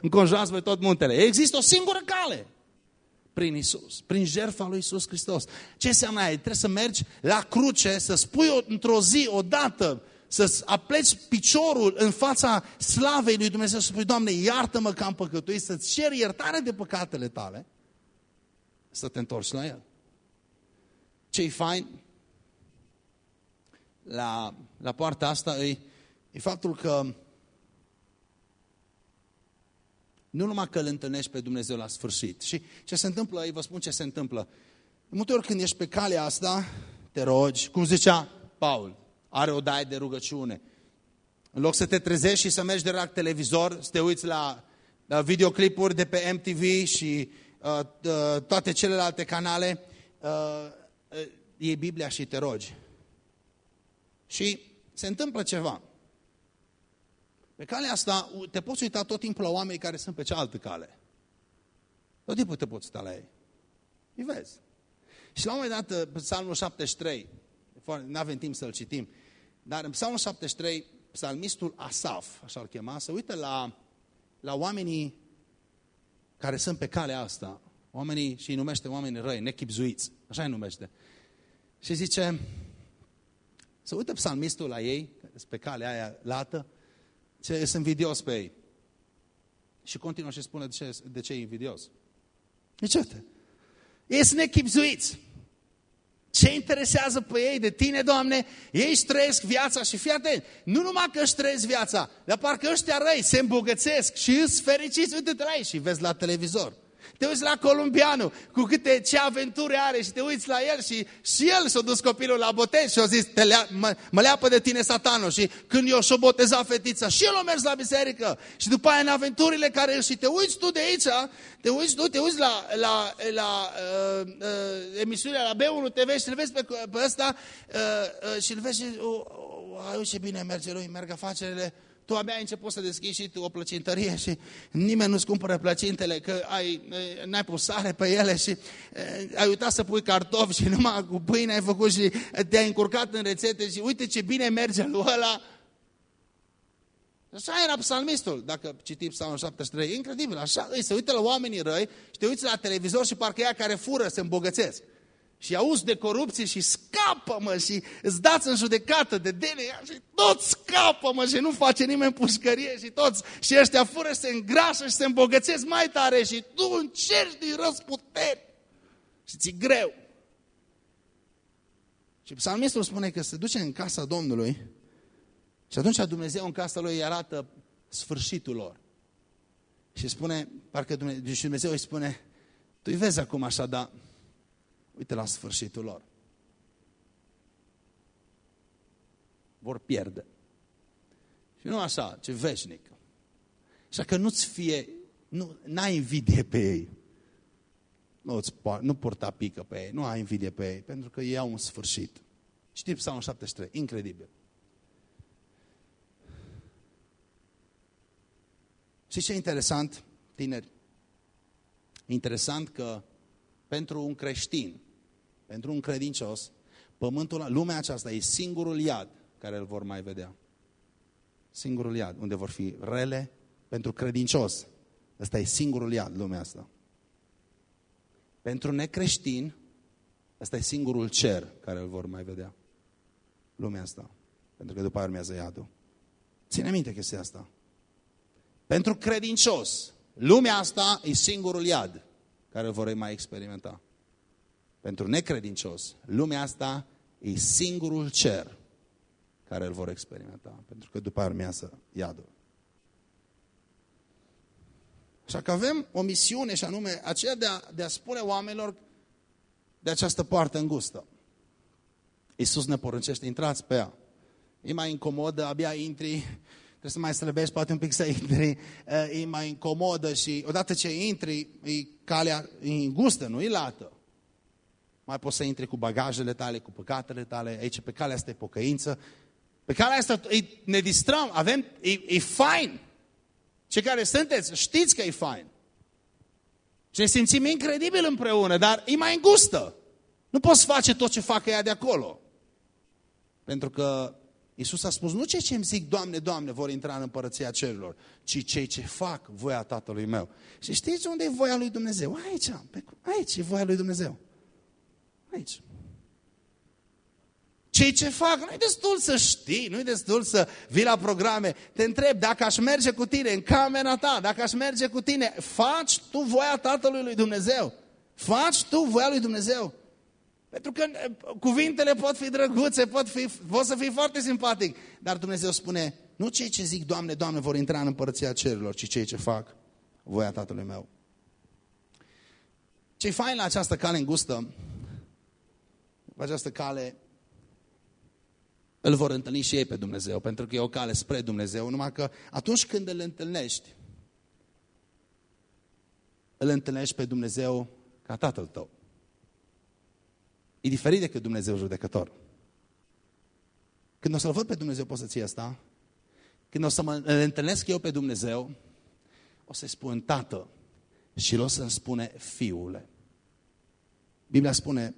înconjurați voi tot muntele. Există o singură cale. Prin Isus, prin jertfa lui Isus Hristos. Ce înseamnă aia? Trebuie să mergi la cruce, să spui într-o zi, odată, să apleci piciorul în fața slavei lui Dumnezeu să spui, Doamne, iartă-mă că am păcătuit, să-ți ceri iertare de păcatele tale, să te întorci la El. Ce-i fain? La, la poarta asta îi e faptul că nu numai că îl întâlnești pe Dumnezeu la sfârșit. Și ce se întâmplă, îi vă spun ce se întâmplă. În multe ori când ești pe calea asta, te rogi, cum zicea Paul, are o daie de rugăciune. În loc să te trezești și să mergi de la televizor, să te uiți la, la videoclipuri de pe MTV și uh, uh, toate celelalte canale, uh, uh, iei Biblia și te rogi. Și se întâmplă ceva. Pe calea asta te poți uita tot timpul la oameni care sunt pe cealaltă cale. Tot timpul te poți uita la ei. Îi vezi. Și la un moment dat, Psalmul 73, nu avem timp să-l citim, dar în Psalmul 73, psalmistul Asaf, așa îl chema, se uită la, la oamenii care sunt pe calea asta, oamenii, și îi numește oamenii răi, nechipzuiți, așa îi numește. Și zice, se uită psalmistul la ei, pe calea aia lată, ce sunt invidios pe ei. Și continuă și spune de ce, de ce e invidios. Deci, uite, ei sunt nechipzuiți. Ce interesează pe ei de tine, Doamne? Ei își trăiesc viața și fii atent, nu numai că își trăiesc viața, dar parcă ăștia răi se îmbogățesc și îți fericiți, uite-te la ei și vezi la televizor. Te uiți la columbianul, cu câte ce aventuri are și te uiți la el și, și el s-a dus copilul la botez și a zis, te lea, mă, mă leapă de tine satanul. Și când eu și-o boteza fetița și el a mers la biserică. Și după aia în aventurile care și te uiți tu de aici, te uiți tu, te uiți la, la, la uh, uh, emisiunea la B1 TV și îl vezi pe, pe ăsta uh, uh, și îl vezi și, uh, uh, ce bine merge lui, merg afacerile, tu abia ai început să deschizi și tu o plăcintărie și nimeni nu-ți cumpără plăcintele, că ai, n-ai pus sare pe ele și ai uitat să pui cartofi și numai cu pâine ai făcut și te-ai încurcat în rețete și uite ce bine merge lui ăla. Așa era psalmistul, dacă citim psalmul 73, incredibil, așa îi se uită la oamenii răi și te uiți la televizor și parcă ea care fură se îmbogățesc și auzi de corupție și scapă, mă, și îți dați în judecată de dele și toți scapă, mă, și nu face nimeni pușcărie și toți, și ăștia fură se îngrașă și se îmbogățesc mai tare și tu încerci din răsputeri și ți greu. Și psalmistul spune că se duce în casa Domnului și atunci Dumnezeu în casa lui îi arată sfârșitul lor. Și spune, parcă Dumnezeu, și Dumnezeu îi spune, tu îi vezi acum așa, dar uite la sfârșitul lor. Vor pierde. Și nu așa, ce veșnic. Așa că nu-ți fie, nu ai invidie pe ei. Nu, nu purta pică pe ei, nu ai invidie pe ei, pentru că ei au un sfârșit. Știi Psalmul 73, incredibil. Și ce interesant, tineri? Interesant că pentru un creștin, pentru un credincios, pământul, lumea aceasta e singurul iad care îl vor mai vedea. Singurul iad, unde vor fi rele pentru credincios. Ăsta e singurul iad, lumea asta. Pentru necreștin, ăsta e singurul cer care îl vor mai vedea. Lumea asta. Pentru că după aia urmează iadul. Ține minte chestia asta. Pentru credincios, lumea asta e singurul iad care îl vor mai experimenta. Pentru necredincios, lumea asta e singurul cer care îl vor experimenta. Pentru că după urmează iadul. Așa că avem o misiune și anume aceea de a, de a spune oamenilor de această poartă îngustă. Iisus ne poruncește, intrați pe ea. E mai incomodă, abia intri, trebuie să mai slăbești, poate un pic să intri, e mai incomodă și odată ce intri, e calea e îngustă, nu e lată. Mai poți să intri cu bagajele tale, cu păcatele tale, aici pe calea asta e pocăință. Pe calea asta e, ne distrăm, avem, e, e fain. Cei care sunteți, știți că e fain. Și ne simțim incredibil împreună, dar e mai îngustă. Nu poți face tot ce fac ea de acolo. Pentru că Iisus a spus, nu cei ce îmi zic, Doamne, Doamne, vor intra în împărăția cerurilor, ci cei ce fac voia Tatălui meu. Și știți unde e voia lui Dumnezeu? Aici, aici e voia lui Dumnezeu. Aici. Cei ce fac, nu-i destul să știi, nu-i destul să vii la programe. Te întreb, dacă aș merge cu tine în camera ta, dacă aș merge cu tine, faci tu voia Tatălui lui Dumnezeu. Faci tu voia lui Dumnezeu. Pentru că eh, cuvintele pot fi drăguțe, pot, fi, pot să fii foarte simpatic. Dar Dumnezeu spune, nu cei ce zic, Doamne, Doamne, vor intra în împărăția cerurilor, ci cei ce fac voia Tatălui meu. Ce-i fain la această cale îngustă, pe această cale, îl vor întâlni și ei pe Dumnezeu, pentru că e o cale spre Dumnezeu, numai că atunci când îl întâlnești, îl întâlnești pe Dumnezeu ca Tatăl tău. E diferit decât Dumnezeu judecător. Când o să-L văd pe Dumnezeu, pot să ții asta? Când o să mă întâlnesc eu pe Dumnezeu, o să-i spun Tată și el o să-mi spune Fiule. Biblia spune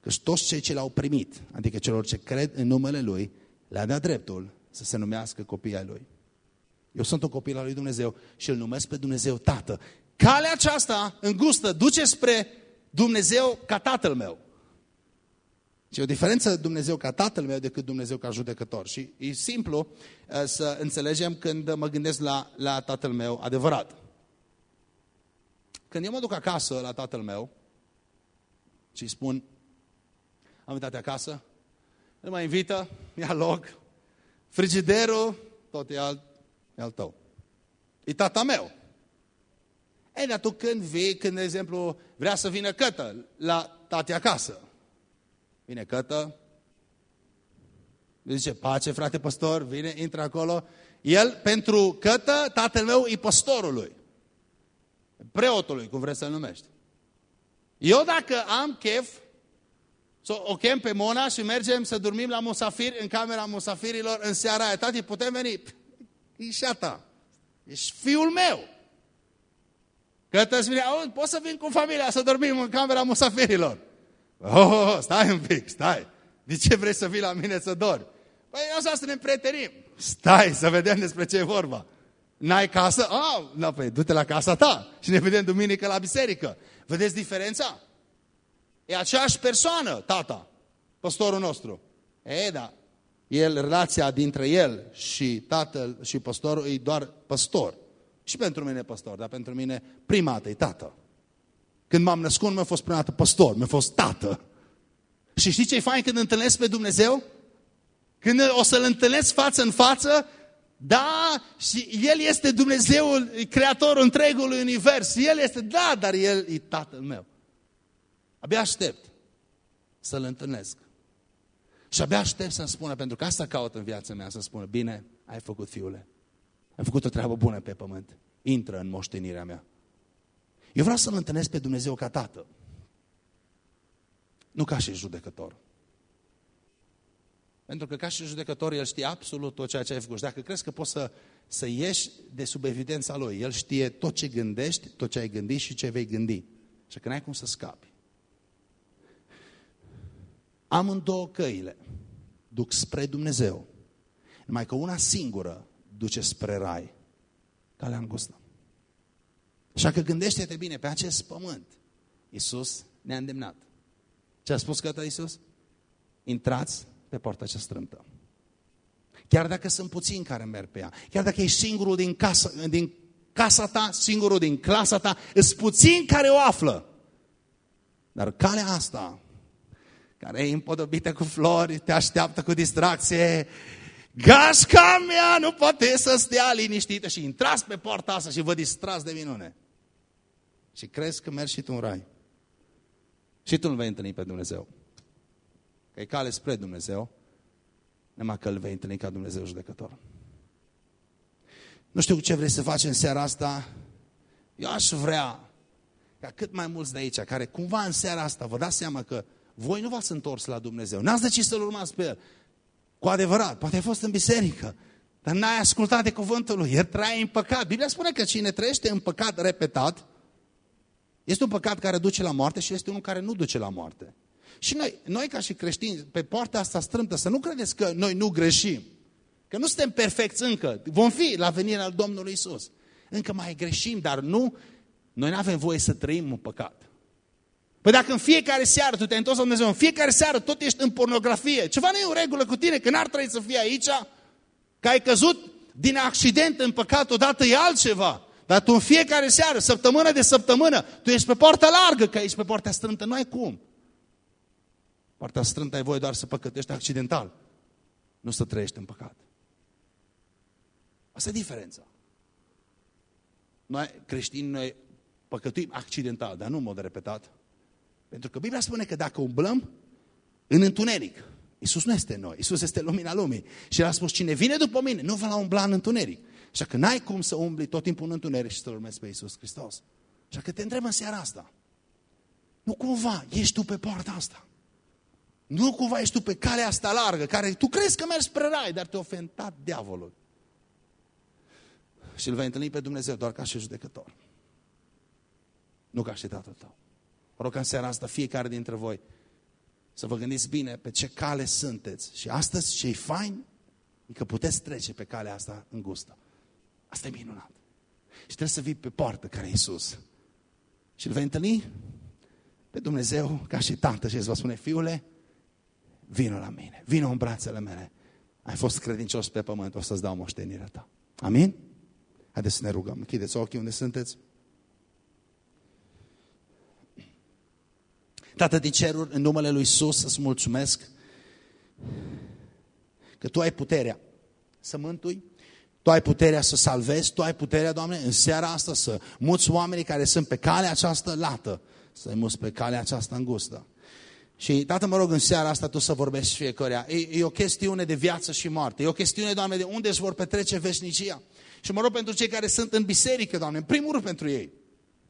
că toți cei ce l-au primit, adică celor ce cred în numele Lui, le-a dat dreptul să se numească copii ai Lui. Eu sunt un copil al Lui Dumnezeu și îl numesc pe Dumnezeu Tată. Calea aceasta îngustă duce spre Dumnezeu ca Tatăl meu. Și o diferență Dumnezeu ca Tatăl meu decât Dumnezeu ca judecător. Și e simplu uh, să înțelegem când mă gândesc la, la Tatăl meu adevărat. Când eu mă duc acasă la Tatăl meu și îi spun, am uitat acasă, îl mă invită, ia loc, frigiderul, tot e al, e al tău. E tata meu. Ei, dar tu când vii, când, de exemplu, vrea să vină cătă la tati acasă, vine cătă, zice, pace, frate păstor, vine, intră acolo. El, pentru cătă, tatăl meu e păstorului. Preotului, cum vreți să-l numești. Eu dacă am chef, so, o chem pe Mona și mergem să dormim la musafir, în camera musafirilor, în seara aia. Tati, putem veni? E și a ta. Ești fiul meu. Că te spune, poți să vin cu familia să dormim în camera musafirilor. Oh, oh, oh, stai un pic, stai. De ce vrei să vii la mine să dormi? Păi așa să ne prietenim. Stai să vedem despre ce e vorba. N-ai casă? Ah, no, păi du-te la casa ta și ne vedem duminică la biserică. Vedeți diferența? E aceeași persoană, tata, păstorul nostru. E, da, el, relația dintre el și tatăl și păstorul e doar păstor. Și pentru mine păstor, dar pentru mine prima dată e tată. Când m-am născut, nu mi-a fost prima dată păstor, mi-a fost tată. Și știi ce e fain când întâlnesc pe Dumnezeu? Când o să-L întâlnesc față în față, da, și El este Dumnezeul, creatorul întregului univers. El este, da, dar El e Tatăl meu. Abia aștept să-L întâlnesc. Și abia aștept să-mi spună, pentru că asta caut în viața mea, să spună, bine, ai făcut, fiule. Ai făcut o treabă bună pe pământ. Intră în moștenirea mea. Eu vreau să-L întâlnesc pe Dumnezeu ca Tată. Nu ca și judecător. Pentru că ca și judecător, El știe absolut tot ceea ce ai făcut. Și dacă crezi că poți să, să ieși de sub evidența Lui, El știe tot ce gândești, tot ce ai gândit și ce vei gândi. Și că n-ai cum să scapi. Amândouă căile duc spre Dumnezeu. Numai că una singură duce spre rai. Calea îngustă. Așa că gândește-te bine, pe acest pământ, Iisus ne-a îndemnat. Ce a spus către Iisus? Intrați pe poarta cea strâmtă. Chiar dacă sunt puțini care merg pe ea, chiar dacă ești singurul din casa, din casa ta, singurul din clasa ta, sunt puțini care o află. Dar calea asta, care e împodobită cu flori, te așteaptă cu distracție, gașca mea nu poate să stea liniștită și intrați pe poarta asta și vă distrați de minune. Și crezi că mergi și tu în rai. Și tu nu vei întâlni pe Dumnezeu. Că e cale spre Dumnezeu, numai că îl vei întâlni ca Dumnezeu judecător. Nu știu ce vrei să faci în seara asta. Eu aș vrea ca cât mai mulți de aici, care cumva în seara asta vă dați seama că voi nu v-ați întors la Dumnezeu. N-ați decis să-L urmați pe El. Cu adevărat, poate ai fost în biserică, dar n-ai ascultat de cuvântul Lui. El trăie în păcat. Biblia spune că cine trăiește în păcat repetat, este un păcat care duce la moarte și este unul care nu duce la moarte. Și noi, noi ca și creștini, pe poarta asta strâmtă, să nu credeți că noi nu greșim. Că nu suntem perfecți încă. Vom fi la venirea al Domnului Isus. Încă mai greșim, dar nu, noi nu avem voie să trăim în păcat. Păi dacă în fiecare seară tu te-ai întors la Dumnezeu, în fiecare seară tot ești în pornografie, ceva nu e în regulă cu tine, că n-ar trebui să fie aici, că ai căzut din accident în păcat odată e altceva. Dar tu în fiecare seară, săptămână de săptămână, tu ești pe poarta largă, că ești pe poarta strântă, nu ai cum. Partea strântă ai voie doar să păcătești accidental, nu să trăiești în păcat. Asta e diferența. Noi creștini, noi păcătuim accidental, dar nu în mod repetat. Pentru că Biblia spune că dacă umblăm în întuneric, Iisus nu este noi, Iisus este lumina lumii. Și el a spus, cine vine după mine, nu va umbla în întuneric. Așa că n-ai cum să umbli tot timpul în întuneric și să urmezi pe Iisus Hristos. Așa că te întreb în seara asta. Nu cumva ești tu pe poarta asta. Nu cumva ești tu pe calea asta largă, care tu crezi că mergi spre rai, dar te-a ofentat diavolul. Și îl vei întâlni pe Dumnezeu doar ca și judecător. Nu ca și tatăl tău. Mă rog ca în seara asta fiecare dintre voi să vă gândiți bine pe ce cale sunteți. Și astăzi ce-i fain e că puteți trece pe calea asta îngustă. Asta e minunat. Și trebuie să vii pe poartă care e Iisus. Și îl vei întâlni pe Dumnezeu ca și tată și îți va spune, fiule, vină la mine, vină în brațele mele. Ai fost credincios pe pământ, o să-ți dau moștenirea ta. Amin? Haideți să ne rugăm. Închideți ochii unde sunteți. Tată din ceruri, în numele Lui Iisus, să-ți mulțumesc că Tu ai puterea să mântui, Tu ai puterea să salvezi, Tu ai puterea, Doamne, în seara asta să muți oamenii care sunt pe calea această lată, să-i muți pe calea aceasta îngustă. Și, Tată, mă rog, în seara asta Tu să vorbești fiecare. E, e o chestiune de viață și moarte. E o chestiune, Doamne, de unde își vor petrece veșnicia. Și mă rog pentru cei care sunt în biserică, Doamne, în primul rând pentru ei.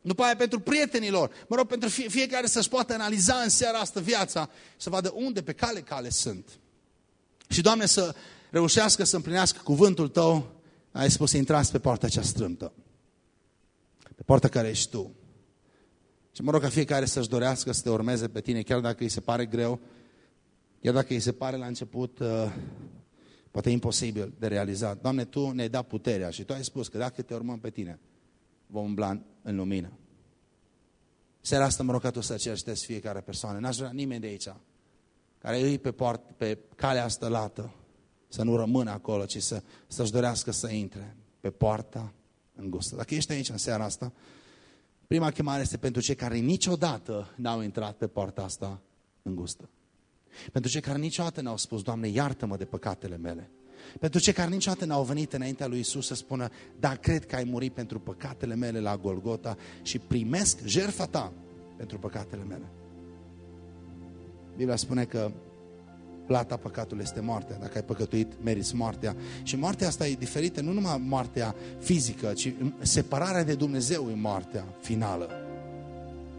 După aia pentru prietenilor. Mă rog pentru fie, fiecare să-și poată analiza în seara asta viața, să vadă unde pe cale cale sunt. Și, Doamne, să reușească să împlinească cuvântul Tău, ai spus să intrați pe poarta cea strâmtă. Pe poarta care ești Tu. Și mă rog ca fiecare să-și dorească să te urmeze pe tine, chiar dacă îi se pare greu, chiar dacă îi se pare la început uh, poate imposibil de realizat. Doamne, Tu ne-ai dat puterea și Tu ai spus că dacă te urmăm pe tine, vom umbla în lumină. Seara asta mă rog ca Tu să cercetezi fiecare persoană. N-aș vrea nimeni de aici care îi pe, poart, pe calea asta lată să nu rămână acolo, ci să, să-și dorească să intre pe poarta îngustă. Dacă ești aici în seara asta, prima chemare este pentru cei care niciodată n-au intrat pe poarta asta îngustă. Pentru cei care niciodată n-au spus, Doamne, iartă-mă de păcatele mele. Pentru cei care niciodată n-au venit înaintea lui Isus să spună, da, cred că ai murit pentru păcatele mele la Golgota și primesc jertfa ta pentru păcatele mele. Biblia spune că plata păcatului este moartea. Dacă ai păcătuit, meriți moartea. Și moartea asta e diferită, nu numai moartea fizică, ci separarea de Dumnezeu e moartea finală.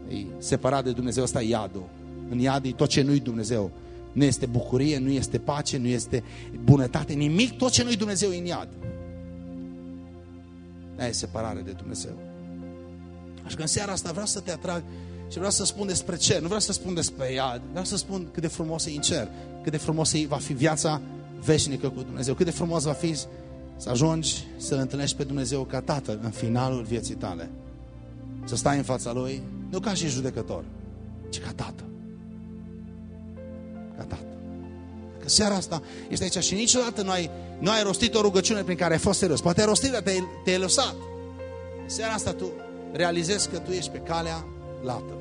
E separat de Dumnezeu, asta e iadul. În iad e tot ce nu-i Dumnezeu. Nu este bucurie, nu este pace, nu este bunătate, nimic, tot ce nu-i Dumnezeu în iad. Aia e separare de Dumnezeu. Așa că în seara asta vreau să te atrag și vreau să spun despre cer, nu vreau să spun despre iad, vreau să spun cât de frumos e în cer, cât de frumos va fi viața veșnică cu Dumnezeu, cât de frumos va fi să ajungi să-L întâlnești pe Dumnezeu ca Tatăl în finalul vieții tale. Să stai în fața Lui, nu ca și judecător, ci ca Tată ca tată. Că seara asta este aici și niciodată nu ai, nu ai rostit o rugăciune prin care ai fost serios. Poate ai rostit, dar te-ai te lăsat. Seara asta tu realizezi că tu ești pe calea lată.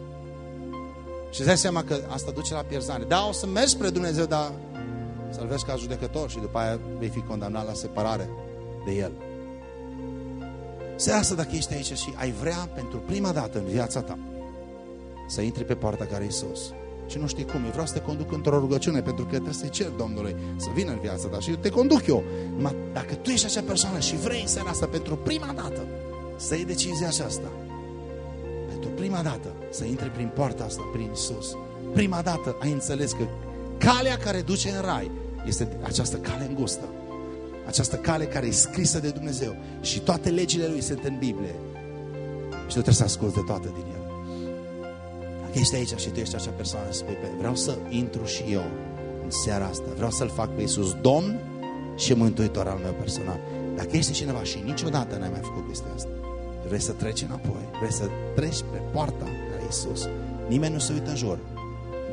Și îți dai seama că asta duce la pierzare. Da, o să mergi spre Dumnezeu, dar să-L vezi ca judecător și după aia vei fi condamnat la separare de El. Seara asta, dacă ești aici și ai vrea pentru prima dată în viața ta să intri pe poarta care e sus, și nu știi cum. Eu vreau să te conduc într-o rugăciune pentru că trebuie să-i cer Domnului să vină în viața ta și eu te conduc eu. Numai dacă tu ești acea persoană și vrei în seara asta pentru prima dată să iei decizia aceasta, pentru prima dată să intri prin poarta asta, prin Isus, prima dată ai înțeles că calea care duce în rai este această cale îngustă. Această cale care e scrisă de Dumnezeu și toate legile Lui sunt în Biblie. Și tu trebuie să asculți de toate din ele. Dacă ești aici și tu ești acea persoană, spui, vreau să intru și eu în seara asta, vreau să-L fac pe Iisus Domn și Mântuitor al meu personal. Dacă ești cineva și niciodată n-ai mai făcut chestia asta, vrei să treci înapoi, vrei să treci pe poarta la Iisus, nimeni nu se uită în jur.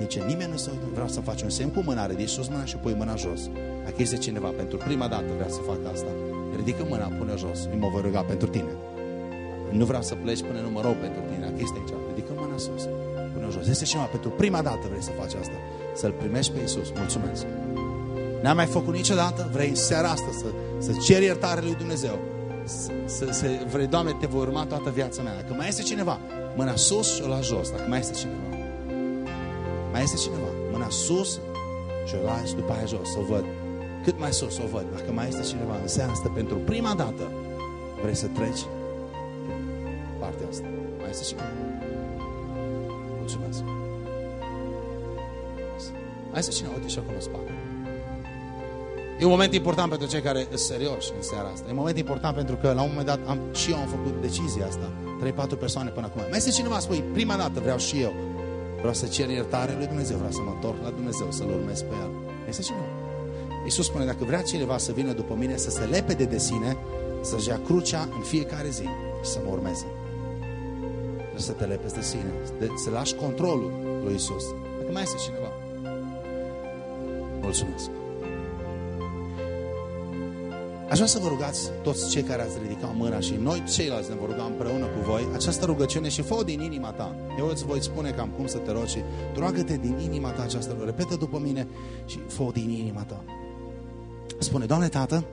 Nici nimeni nu se uită. Vreau să faci un semn cu mâna, ridici sus mâna și pui mâna jos. Dacă este cineva pentru prima dată vrea să facă asta, ridică mâna, pune jos. Eu mă voi ruga pentru tine. Nu vreau să pleci până nu mă rog pentru tine. Dacă este aici, ridică mâna sus până jos. Este cineva, pentru prima dată vrei să faci asta. Să-L primești pe Iisus. Mulțumesc. N-am mai făcut niciodată, vrei în seara asta să, să ceri iertare lui Dumnezeu. Să, să, să, vrei, Doamne, te voi urma toată viața mea. Dacă mai este cineva, mâna sus și o la jos. Dacă mai este cineva. Mai este cineva, mâna sus și o las după aia jos, să o văd. Cât mai sus o văd. Dacă mai este cineva în seara asta, pentru prima dată, vrei să treci partea asta. Mai este cineva. Mulțumesc. Hai să cine uite și acolo în spate. E un moment important pentru cei care sunt serioși în seara asta. E un moment important pentru că la un moment dat am, și eu am făcut decizia asta. 3-4 persoane până acum. Mai este cineva spui, prima dată vreau și eu. Vreau să cer iertare lui Dumnezeu, vreau să mă întorc la Dumnezeu, să-L urmez pe El. Este cineva? Iisus spune, dacă vrea cineva să vină după mine, să se lepede de sine, să-și ia crucea în fiecare zi și să mă urmeze. Trebuie să te lepezi de sine, de, să lași controlul lui Iisus. Dacă mai este cineva. Mulțumesc. Aș vrea să vă rugați toți cei care ați ridicat mâna și noi ceilalți ne vom ruga împreună cu voi această rugăciune și fă din inima ta. Eu îți voi spune cam cum să te rogi și tu roagă-te din inima ta această rugăciune. Repetă după mine și fă din inima ta. Spune, Doamne Tată,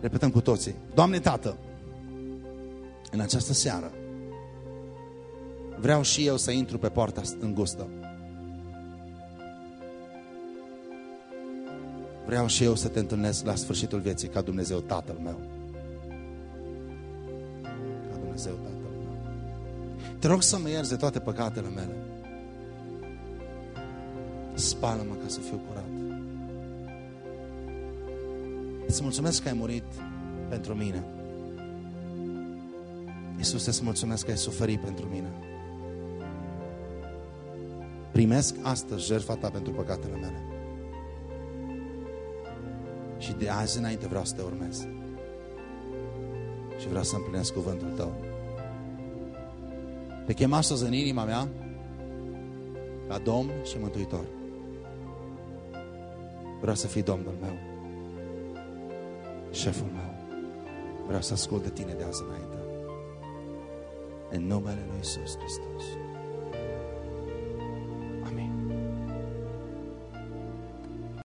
repetăm cu toții, Doamne Tată, în această seară vreau și eu să intru pe poarta îngustă. Vreau și eu să te întâlnesc la sfârșitul vieții ca Dumnezeu Tatăl meu. Ca Dumnezeu Tatăl meu. Te rog să mă ierzi de toate păcatele mele. Spală-mă ca să fiu curat. Îți mulțumesc că ai murit pentru mine. Iisus, îți mulțumesc că ai suferit pentru mine. Primesc astăzi jertfa ta pentru păcatele mele. Și de azi înainte vreau să te urmez. Și vreau să împlinesc cuvântul tău. Te chem astăzi în inima mea ca Domn și Mântuitor. Vreau să fii Domnul meu. Șeful meu. Vreau să ascult de tine de azi înainte. În numele Lui Iisus Hristos.